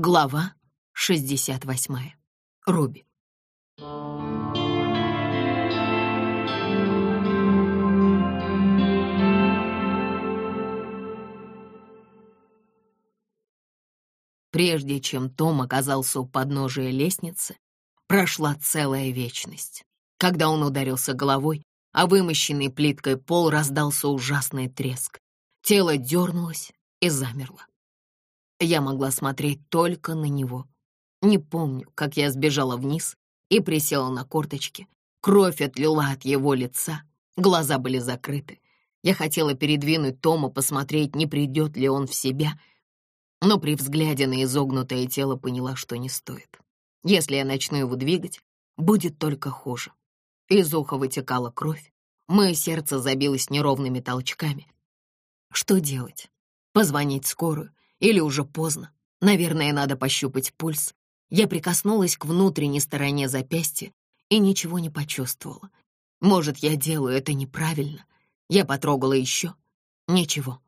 Глава 68. Руби. Прежде чем Том оказался у подножия лестницы, прошла целая вечность. Когда он ударился головой, а вымощенный плиткой пол раздался ужасный треск. Тело дернулось и замерло. Я могла смотреть только на него. Не помню, как я сбежала вниз и присела на корточки. Кровь отлила от его лица, глаза были закрыты. Я хотела передвинуть Тома, посмотреть, не придет ли он в себя, но при взгляде на изогнутое тело поняла, что не стоит. Если я начну его двигать, будет только хуже. Из уха вытекала кровь, мое сердце забилось неровными толчками. Что делать? Позвонить скорую? Или уже поздно? Наверное, надо пощупать пульс. Я прикоснулась к внутренней стороне запястья и ничего не почувствовала. Может, я делаю это неправильно. Я потрогала еще. Ничего.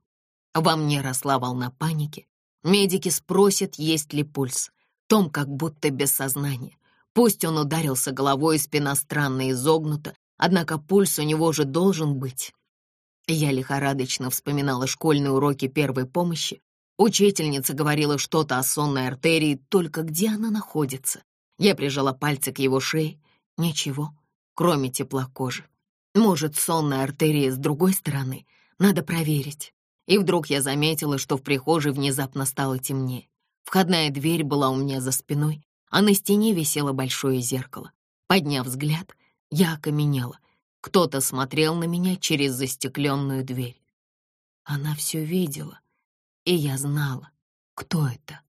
Во мне росла волна паники. Медики спросят, есть ли пульс. Том как будто без сознания. Пусть он ударился головой, спина странно изогнута, однако пульс у него же должен быть. Я лихорадочно вспоминала школьные уроки первой помощи, Учительница говорила что-то о сонной артерии, только где она находится. Я прижала пальцы к его шее. Ничего, кроме тепла кожи. Может, сонная артерия с другой стороны? Надо проверить. И вдруг я заметила, что в прихожей внезапно стало темнее. Входная дверь была у меня за спиной, а на стене висело большое зеркало. Подняв взгляд, я окаменела. Кто-то смотрел на меня через застекленную дверь. Она все видела — и я знала, кто это.